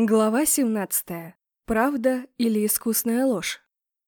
Глава 17. Правда или искусная ложь?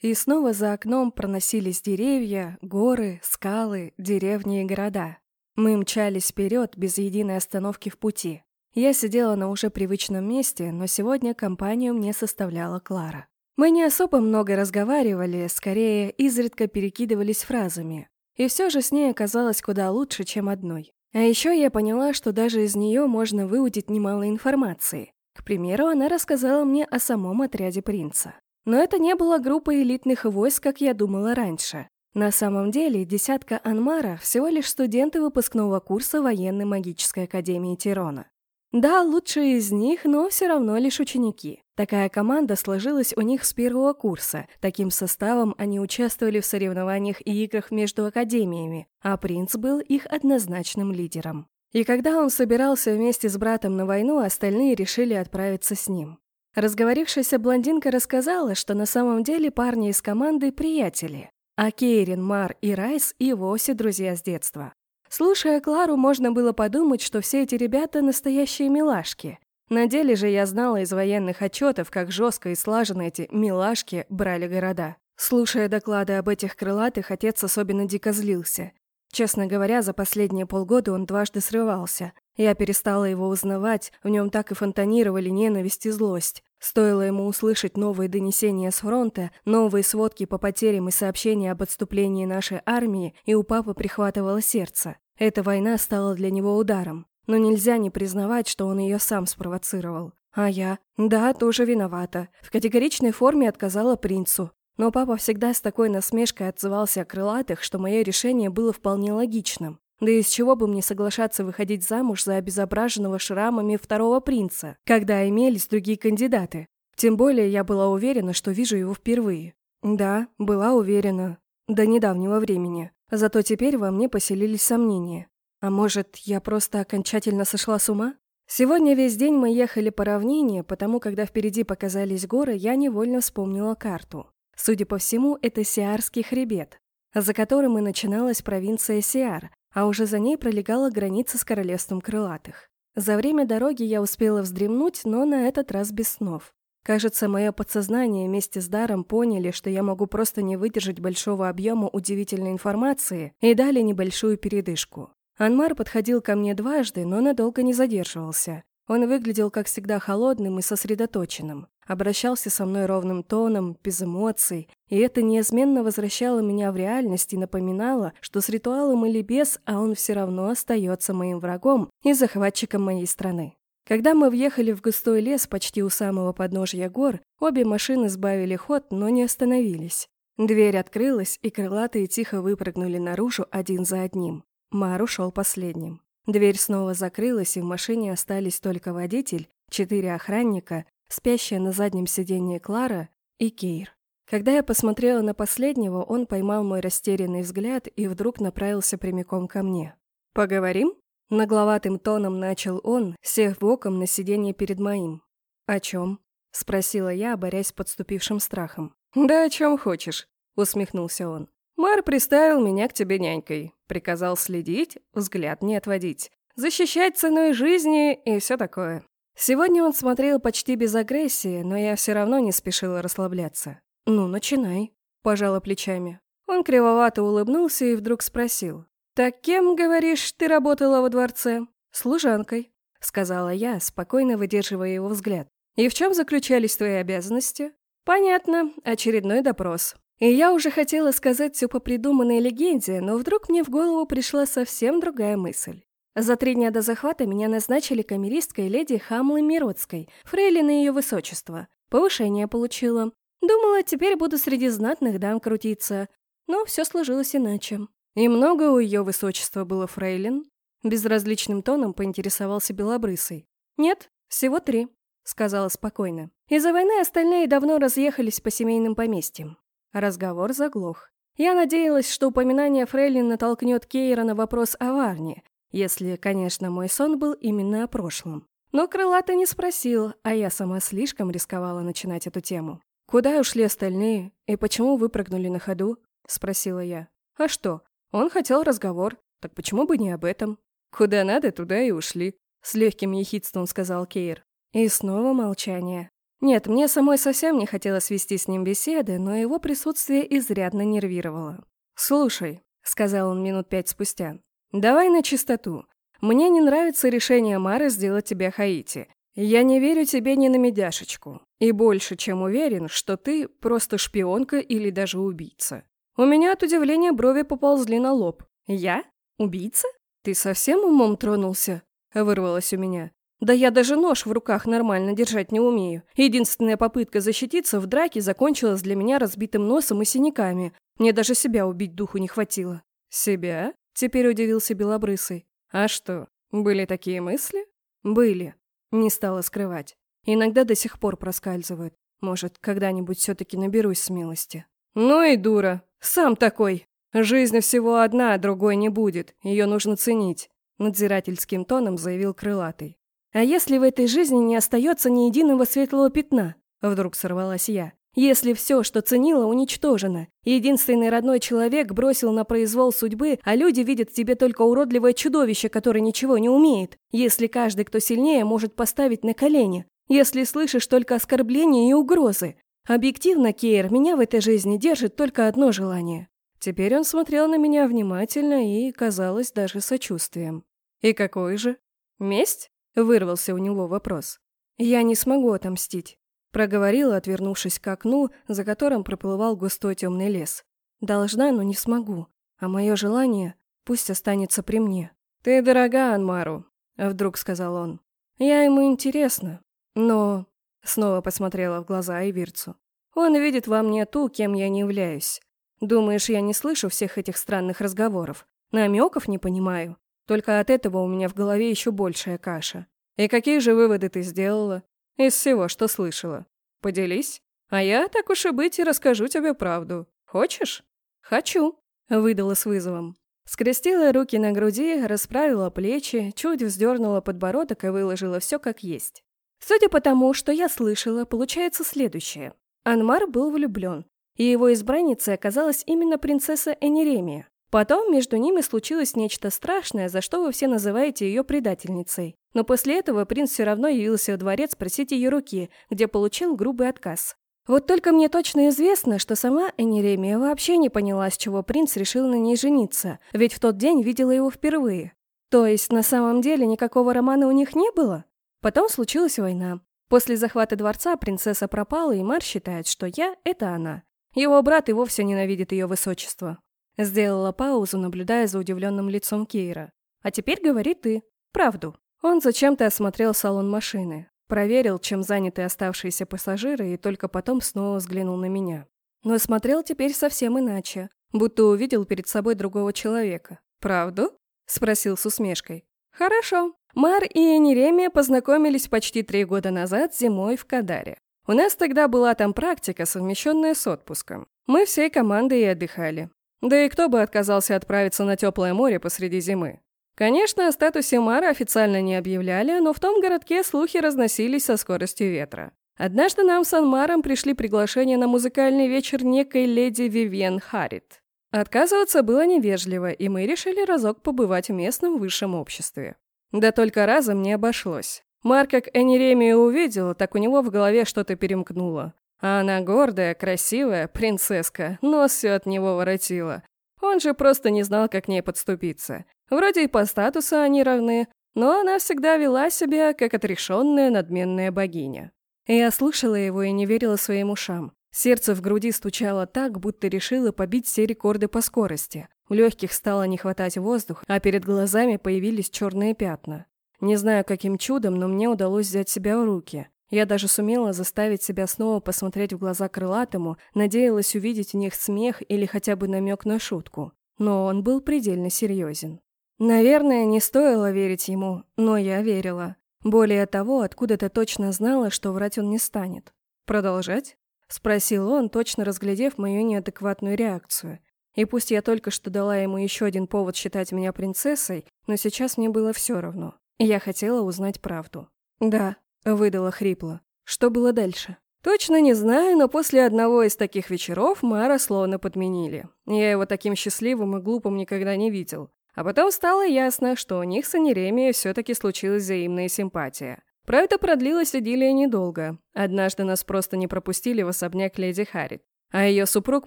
И снова за окном проносились деревья, горы, скалы, деревни и города. Мы мчались вперед без единой остановки в пути. Я сидела на уже привычном месте, но сегодня компанию мне составляла Клара. Мы не особо много разговаривали, скорее изредка перекидывались фразами. И все же с ней оказалось куда лучше, чем одной. А еще я поняла, что даже из нее можно выудить немало информации. К примеру, она рассказала мне о самом отряде принца. Но это не была группа элитных войск, как я думала раньше. На самом деле, десятка Анмара – всего лишь студенты выпускного курса военной магической академии Тирона. Да, лучшие из них, но все равно лишь ученики. Такая команда сложилась у них с первого курса. Таким составом они участвовали в соревнованиях и играх между академиями, а принц был их однозначным лидером. И когда он собирался вместе с братом на войну, остальные решили отправиться с ним. Разговорившаяся блондинка рассказала, что на самом деле парни из команды – приятели, а Кейрин, Мар и Райс и вовсе друзья с детства. Слушая Клару, можно было подумать, что все эти ребята – настоящие милашки. На деле же я знала из военных отчетов, как жестко и слаженно эти «милашки» брали города. Слушая доклады об этих крылатых, отец особенно дико злился. Честно говоря, за последние полгода он дважды срывался. Я перестала его узнавать, в нем так и фонтанировали ненависть и злость. Стоило ему услышать новые донесения с фронта, новые сводки по потерям и сообщения об отступлении нашей армии, и у папы прихватывало сердце. Эта война стала для него ударом. Но нельзя не признавать, что он ее сам спровоцировал. А я? Да, тоже виновата. В категоричной форме отказала принцу. Но папа всегда с такой насмешкой отзывался о крылатых, что мое решение было вполне логичным. Да из чего бы мне соглашаться выходить замуж за обезображенного шрамами второго принца, когда имелись другие кандидаты? Тем более я была уверена, что вижу его впервые. Да, была уверена. До недавнего времени. Зато теперь во мне поселились сомнения. А может, я просто окончательно сошла с ума? Сегодня весь день мы ехали по равнине, потому когда впереди показались горы, я невольно вспомнила карту. Судя по всему, это Сиарский хребет, за которым и начиналась провинция Сиар, а уже за ней пролегала граница с королевством крылатых. За время дороги я успела вздремнуть, но на этот раз без снов. Кажется, мое подсознание вместе с даром поняли, что я могу просто не выдержать большого объема удивительной информации и дали небольшую передышку. Анмар подходил ко мне дважды, но надолго не задерживался. Он выглядел, как всегда, холодным и сосредоточенным. Обращался со мной ровным тоном, без эмоций, и это неизменно возвращало меня в реальность и напоминало, что с ритуалом или без, а он все равно остается моим врагом и захватчиком моей страны. Когда мы въехали в густой лес почти у самого подножья гор, обе машины сбавили ход, но не остановились. Дверь открылась, и крылатые тихо выпрыгнули наружу один за одним. Мар ушел последним. Дверь снова закрылась, и в машине остались только водитель, четыре охранника, спящая на заднем сиденье Клара и Кейр. Когда я посмотрела на последнего, он поймал мой растерянный взгляд и вдруг направился прямиком ко мне. «Поговорим?» Нагловатым тоном начал он, сев боком на сиденье перед моим. «О чем?» — спросила я, борясь подступившим страхом. «Да о чем хочешь», — усмехнулся он. «Мэр приставил меня к тебе нянькой. Приказал следить, взгляд не отводить. Защищать ценой жизни и все такое. Сегодня он смотрел почти без агрессии, но я все равно не спешила расслабляться. «Ну, начинай», — пожала плечами. Он кривовато улыбнулся и вдруг спросил. «Так кем, говоришь, ты работала во дворце?» «Служанкой», — сказала я, спокойно выдерживая его взгляд. «И в чем заключались твои обязанности?» «Понятно, очередной допрос. И я уже хотела сказать все по придуманной легенде, но вдруг мне в голову пришла совсем другая мысль. За три дня до захвата меня назначили камеристкой леди Хамлы Миротской, фрейлины ее высочества. Повышение получила. Думала, теперь буду среди знатных дам крутиться. Но все сложилось иначе. И много у ее высочества было фрейлин? Безразличным тоном поинтересовался Белобрысый. «Нет, всего три», — сказала спокойно. «Из-за войны остальные давно разъехались по семейным поместьям. Разговор заглох. Я надеялась, что упоминание Фрейлин натолкнет Кейра на вопрос о Варне, если, конечно, мой сон был именно о прошлом. Но крылато не спросил, а я сама слишком рисковала начинать эту тему. «Куда ушли остальные? И почему выпрыгнули на ходу?» – спросила я. «А что? Он хотел разговор. Так почему бы не об этом?» «Куда надо, туда и ушли», – с легким ехидством сказал Кейр. И снова молчание. Нет, мне самой совсем не хотелось вести с ним беседы, но его присутствие изрядно нервировало. «Слушай», — сказал он минут пять спустя, — «давай на чистоту. Мне не нравится решение Мары сделать тебя Хаити. Я не верю тебе ни на медяшечку. И больше, чем уверен, что ты просто шпионка или даже убийца. У меня от удивления брови поползли на лоб. Я? Убийца? Ты совсем умом тронулся? Вырвалось у меня. Да я даже нож в руках нормально держать не умею. Единственная попытка защититься в драке закончилась для меня разбитым носом и синяками. Мне даже себя убить духу не хватило. Себя? Теперь удивился Белобрысый. А что, были такие мысли? Были. Не стала скрывать. Иногда до сих пор проскальзывают. Может, когда-нибудь все-таки наберусь смелости. Ну и дура. Сам такой. Жизнь всего одна, а другой не будет. Ее нужно ценить. Надзирательским тоном заявил Крылатый. «А если в этой жизни не остается ни единого светлого пятна?» Вдруг сорвалась я. «Если все, что ценила, уничтожено, единственный родной человек бросил на произвол судьбы, а люди видят в тебе только уродливое чудовище, которое ничего не умеет, если каждый, кто сильнее, может поставить на колени, если слышишь только оскорбления и угрозы. Объективно, Кейр, меня в этой жизни держит только одно желание». Теперь он смотрел на меня внимательно и, казалось, даже сочувствием. «И какой же? Месть?» Вырвался у него вопрос. «Я не смогу отомстить», — проговорила, отвернувшись к окну, за которым проплывал густой темный лес. «Должна, но не смогу. А мое желание пусть останется при мне». «Ты дорога Анмару», — вдруг сказал он. «Я ему интересна. Но...» — снова посмотрела в глаза Айвирцу. «Он видит во мне ту, кем я не являюсь. Думаешь, я не слышу всех этих странных разговоров? Намеков не понимаю? Только от этого у меня в голове еще большая каша. И какие же выводы ты сделала? Из всего, что слышала. Поделись. А я, так уж и быть, и расскажу тебе правду. Хочешь? Хочу. Выдала с вызовом. Скрестила руки на груди, расправила плечи, чуть вздернула подбородок и выложила все как есть. Судя по тому, что я слышала, получается следующее. Анмар был влюблен, и его избранницей оказалась именно принцесса Энеремия. Потом между ними случилось нечто страшное, за что вы все называете ее предательницей. Но после этого принц все равно явился в дворец просить ее руки, где получил грубый отказ. Вот только мне точно известно, что сама Энеремия вообще не поняла, с чего принц решил на ней жениться, ведь в тот день видела его впервые. То есть на самом деле никакого романа у них не было? Потом случилась война. После захвата дворца принцесса пропала, и Мар считает, что я — это она. Его брат и вовсе ненавидит ее высочество. Сделала паузу, наблюдая за удивленным лицом Кейра. «А теперь говори ты. Правду». Он зачем-то осмотрел салон машины, проверил, чем заняты оставшиеся пассажиры, и только потом снова взглянул на меня. Но смотрел теперь совсем иначе, будто увидел перед собой другого человека. «Правду?» – спросил с усмешкой. «Хорошо. Мар и Энеремия познакомились почти три года назад зимой в Кадаре. У нас тогда была там практика, совмещенная с отпуском. Мы всей командой и отдыхали. Да и кто бы отказался отправиться на теплое море посреди зимы? Конечно, о статусе Мара официально не объявляли, но в том городке слухи разносились со скоростью ветра. Однажды нам с Анмаром пришли приглашения на музыкальный вечер некой леди Вивьен Харрит. Отказываться было невежливо, и мы решили разок побывать в местном высшем обществе. Да только разом не обошлось. Мар как Энеремию увидел, так у него в голове что-то перемкнуло. А она гордая, красивая, принцесска, нос все от него воротила. Он же просто не знал, как к ней подступиться. Вроде и по статусу они равны, но она всегда вела себя, как отрешенная надменная богиня. Я слушала его и не верила своим ушам. Сердце в груди стучало так, будто решило побить все рекорды по скорости. В легких стало не хватать воздуха, а перед глазами появились черные пятна. Не знаю, каким чудом, но мне удалось взять себя в руки. Я даже сумела заставить себя снова посмотреть в глаза крылатому, надеялась увидеть в них смех или хотя бы намек на шутку. Но он был предельно серьезен. Наверное, не стоило верить ему, но я верила. Более того, откуда-то точно знала, что врать он не станет. «Продолжать?» — спросил он, точно разглядев мою неадекватную реакцию. И пусть я только что дала ему еще один повод считать меня принцессой, но сейчас мне было все равно. Я хотела узнать правду. «Да», Выдала хрипло. Что было дальше? Точно не знаю, но после одного из таких вечеров Мара словно подменили. Я его таким счастливым и глупым никогда не видел. А потом стало ясно, что у них с Анеремией все-таки случилась взаимная симпатия. Правда, продлилась идиллия недолго. Однажды нас просто не пропустили в особняк леди Харрит, а ее супруг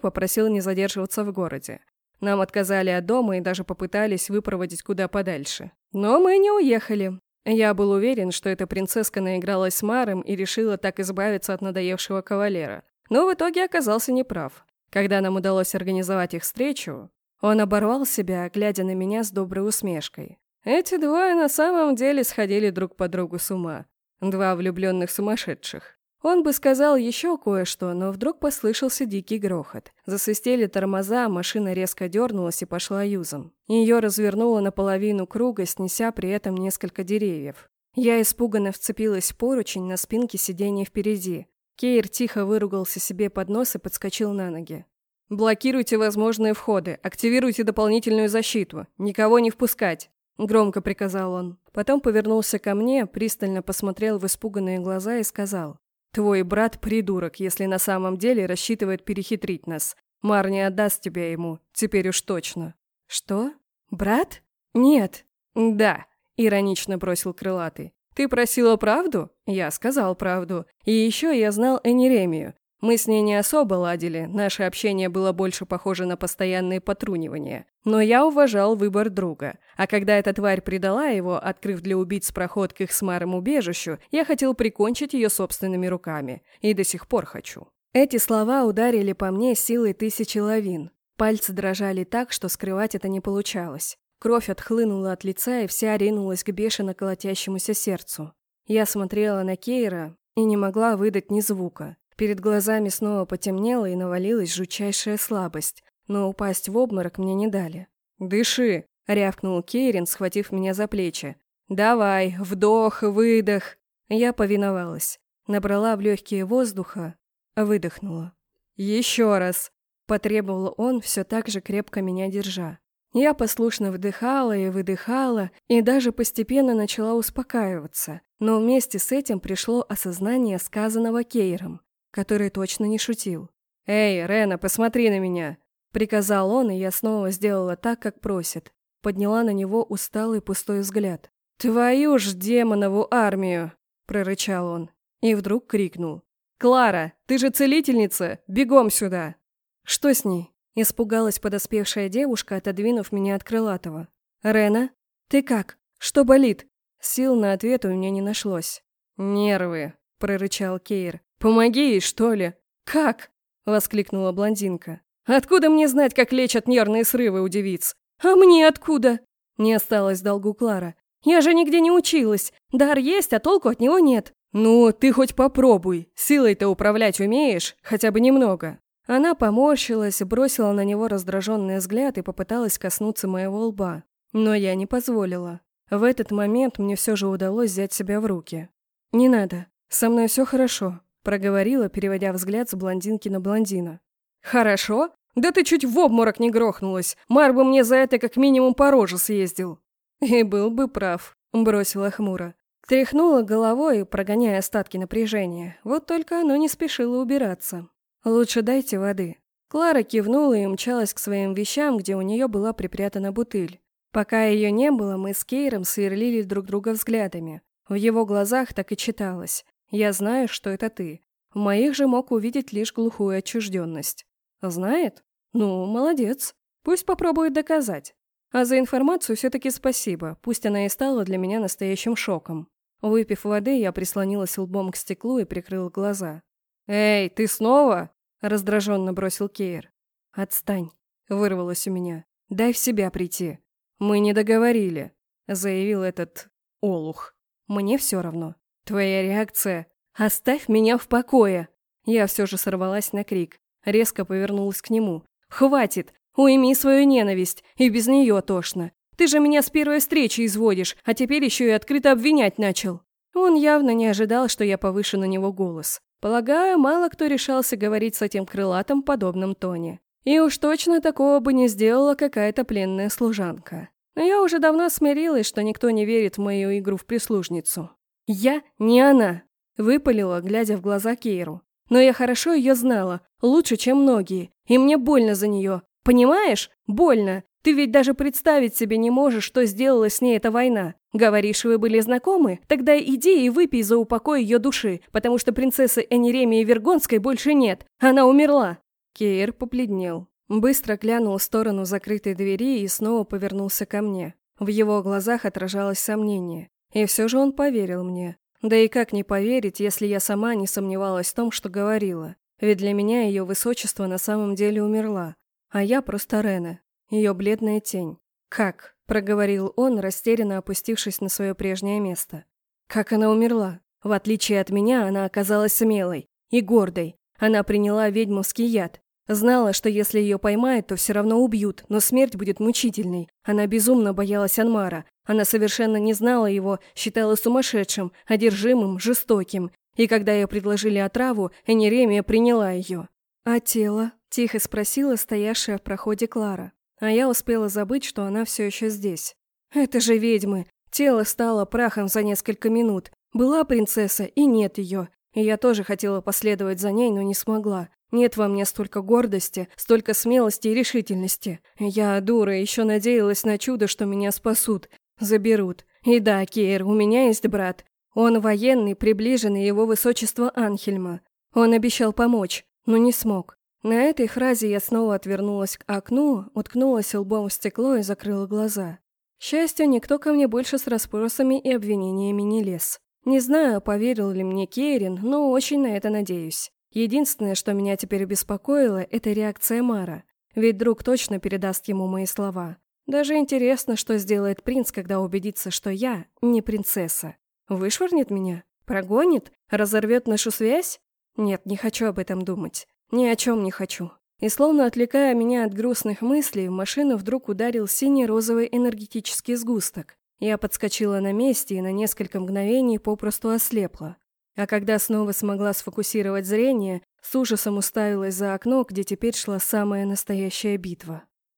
попросил не задерживаться в городе. Нам отказали от дома и даже попытались выпроводить куда подальше. Но мы не уехали. Я был уверен, что эта принцесска наигралась с Маром и решила так избавиться от надоевшего кавалера. Но в итоге оказался неправ. Когда нам удалось организовать их встречу, он оборвал себя, глядя на меня с доброй усмешкой. Эти двое на самом деле сходили друг по другу с ума. Два влюбленных сумасшедших. Он бы сказал еще кое-что, но вдруг послышался дикий грохот. Засвистели тормоза, машина резко дернулась и пошла юзом. Ее развернуло наполовину круга, снеся при этом несколько деревьев. Я испуганно вцепилась в поручень на спинке сиденья впереди. Кейр тихо выругался себе под нос и подскочил на ноги. «Блокируйте возможные входы, активируйте дополнительную защиту, никого не впускать», — громко приказал он. Потом повернулся ко мне, пристально посмотрел в испуганные глаза и сказал. «Твой брат придурок, если на самом деле рассчитывает перехитрить нас. Мар не отдаст тебя ему, теперь уж точно». «Что? Брат? Нет». «Да», — иронично бросил крылатый. «Ты просила правду?» Я сказал правду. И еще я знал Энеремию. Мы с ней не особо ладили, наше общение было больше похоже на постоянные потрунивания. Но я уважал выбор друга. А когда эта тварь предала его, открыв для убийц проход к их с Маром убежищу, я хотел прикончить ее собственными руками. И до сих пор хочу. Эти слова ударили по мне силой тысячи лавин. Пальцы дрожали так, что скрывать это не получалось. Кровь отхлынула от лица и вся ринулась к бешено колотящемуся сердцу. Я смотрела на Кейра и не могла выдать ни звука. Перед глазами снова потемнело и навалилась жутчайшая слабость, но упасть в обморок мне не дали. «Дыши!» — рявкнул Кейрин, схватив меня за плечи. «Давай, вдох, выдох!» Я повиновалась. Набрала в легкие воздуха, выдохнула. «Еще раз!» — потребовал он, все так же крепко меня держа. Я послушно вдыхала и выдыхала, и даже постепенно начала успокаиваться, но вместе с этим пришло осознание сказанного Кейром который точно не шутил. «Эй, Рена, посмотри на меня!» Приказал он, и я снова сделала так, как просит. Подняла на него усталый пустой взгляд. «Твою ж демонову армию!» Прорычал он. И вдруг крикнул. «Клара, ты же целительница! Бегом сюда!» «Что с ней?» Испугалась подоспевшая девушка, отодвинув меня от крылатого. «Рена? Ты как? Что болит?» Сил на ответ у меня не нашлось. «Нервы», — прорычал Кейр. «Помоги ей, что ли?» «Как?» — воскликнула блондинка. «Откуда мне знать, как лечат нервные срывы у девиц?» «А мне откуда?» Не осталось долгу Клара. «Я же нигде не училась. Дар есть, а толку от него нет». «Ну, ты хоть попробуй. Силой-то управлять умеешь, хотя бы немного». Она поморщилась, бросила на него раздраженный взгляд и попыталась коснуться моего лба. Но я не позволила. В этот момент мне все же удалось взять себя в руки. «Не надо. Со мной все хорошо проговорила, переводя взгляд с блондинки на блондина. «Хорошо? Да ты чуть в обморок не грохнулась. Мар бы мне за это как минимум по роже съездил». «И был бы прав», — бросила хмуро. Тряхнула головой, прогоняя остатки напряжения. Вот только оно не спешило убираться. «Лучше дайте воды». Клара кивнула и умчалась к своим вещам, где у нее была припрятана бутыль. Пока ее не было, мы с Кейром сверлили друг друга взглядами. В его глазах так и читалось. Я знаю, что это ты. В моих же мог увидеть лишь глухую отчужденность. Знает? Ну, молодец. Пусть попробует доказать. А за информацию все-таки спасибо, пусть она и стала для меня настоящим шоком. Выпив воды, я прислонилась лбом к стеклу и прикрыла глаза. «Эй, ты снова?» – раздраженно бросил Кейр. «Отстань», – вырвалось у меня. «Дай в себя прийти». «Мы не договорили», – заявил этот олух. «Мне все равно. Твоя реакция «Оставь меня в покое!» Я все же сорвалась на крик, резко повернулась к нему. «Хватит! Уйми свою ненависть, и без нее тошно. Ты же меня с первой встречи изводишь, а теперь еще и открыто обвинять начал». Он явно не ожидал, что я повышу на него голос. Полагаю, мало кто решался говорить с этим крылатым в подобном тоне. И уж точно такого бы не сделала какая-то пленная служанка. Но я уже давно смирилась, что никто не верит в мою игру в прислужницу. «Я не она», — выпалила, глядя в глаза Кейру. «Но я хорошо ее знала, лучше, чем многие, и мне больно за нее. Понимаешь? Больно. Ты ведь даже представить себе не можешь, что сделала с ней эта война. Говоришь, вы были знакомы? Тогда иди и выпей за упокой ее души, потому что принцессы Энеремии Вергонской больше нет. Она умерла!» Кейр побледнел. Быстро глянул в сторону закрытой двери и снова повернулся ко мне. В его глазах отражалось сомнение. И все же он поверил мне. Да и как не поверить, если я сама не сомневалась в том, что говорила. Ведь для меня ее высочество на самом деле умерла. А я просто Рена, ее бледная тень. «Как?» – проговорил он, растерянно опустившись на свое прежнее место. «Как она умерла? В отличие от меня, она оказалась смелой и гордой. Она приняла ведьмовский яд. Знала, что если ее поймают, то все равно убьют, но смерть будет мучительной. Она безумно боялась Анмара. Она совершенно не знала его, считала сумасшедшим, одержимым, жестоким. И когда ей предложили отраву, Энеремия приняла ее. «А тело?» – тихо спросила стоявшая в проходе Клара. А я успела забыть, что она все еще здесь. «Это же ведьмы! Тело стало прахом за несколько минут. Была принцесса, и нет ее. И я тоже хотела последовать за ней, но не смогла. Нет во мне столько гордости, столько смелости и решительности. Я, дура, еще надеялась на чудо, что меня спасут, заберут. И да, Кейр, у меня есть брат. Он военный, приближенный его высочество Анхельма. Он обещал помочь, но не смог. На этой фразе я снова отвернулась к окну, уткнулась лбом в стекло и закрыла глаза. К счастью, никто ко мне больше с расспросами и обвинениями не лез. Не знаю, поверил ли мне Кейрин, но очень на это надеюсь. Единственное, что меня теперь беспокоило, это реакция Мара. Ведь друг точно передаст ему мои слова. Даже интересно, что сделает принц, когда убедится, что я не принцесса. Вышвырнет меня? Прогонит? Разорвет нашу связь? Нет, не хочу об этом думать. Ни о чем не хочу. И словно отвлекая меня от грустных мыслей, в машину вдруг ударил синий-розовый энергетический сгусток. Я подскочила на месте и на несколько мгновений попросту ослепла. А когда снова смогла сфокусировать зрение, с ужасом уставилась за окно, где теперь шла самая настоящая битва.